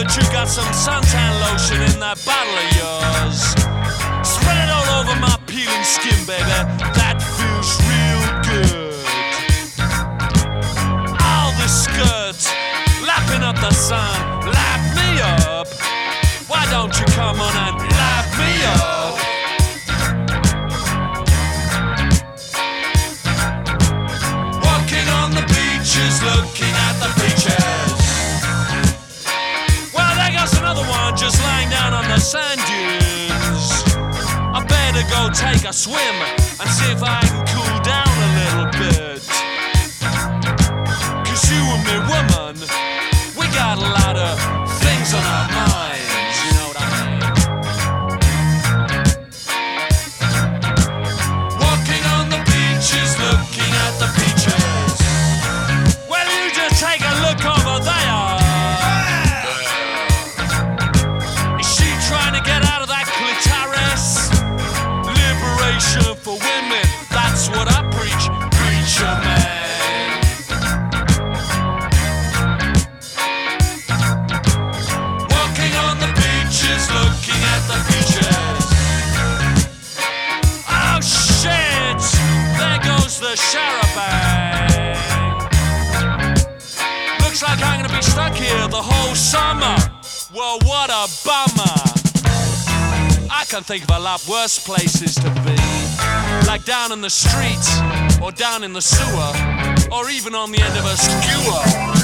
that you got some suntan lotion in that bottle of yours. Spread it all over my peeling skin, baby. That feels real good. All the skirts, lapping up the sun, lap me up. Why don't you come on and lap me up? Walking on the beaches, looking at the just lying down on the sand dunes. I better go take a swim and see if I can cool down stuck here the whole summer. Well, what a bummer. I can think of a lot worse places to be. Like down in the street, or down in the sewer, or even on the end of a skewer.